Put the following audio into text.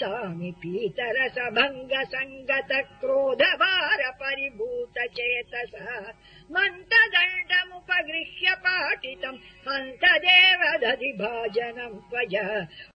सामि पीतरसभङ्ग सङ्गत क्रोधवार परिभूत चेतसः मन्तदण्डमुपगृह्य पाठितम् हन्त देव दधिभाजनम् त्वय।